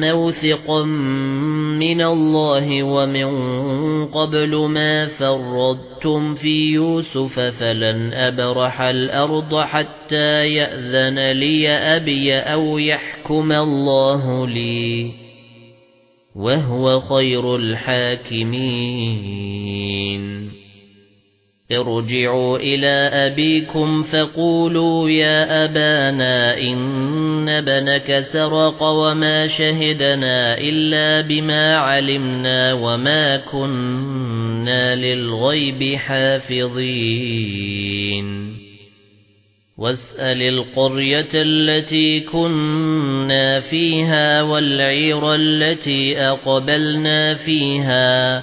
موثقا مِنَ اللَّهِ وَمِن قَبْلُ مَا فَرَّطتُمْ فِي يُوسُفَ فَلَنْ أَبْرَحَ الْأَرْضَ حَتَّى يَأْذَنَ لِي أَبِي أَوْ يَحْكُمَ اللَّهُ لِي وَهُوَ خَيْرُ الْحَاكِمِينَ ارجعوا إلى أبيكم فقولوا يا أبانا إن ابنك سرق وما شهدنا إلا بما علمنا وما كنا للغيب حافظين. واسأل القرية التي كنا فيها والعير التي أقبلنا فيها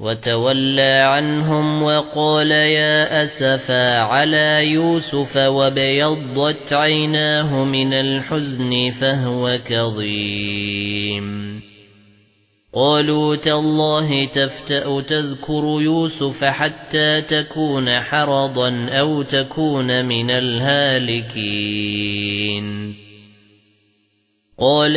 وَتَوَلَّى عَنْهُمْ وَقَالَ يَا أَسَفَا عَلَى يُوسُفَ وَابْيَضَّتْ عَيْنَاهُ مِنَ الْحُزْنِ فَهُوَ كَظِيمٌ. قَالُوا تَاللَّهِ تَفْتَأُ تَذْكُرُ يُوسُفَ حَتَّى تَكُونَ حَرَضًا أَوْ تَكُونَ مِنَ الْهَالِكِينَ. قَالَ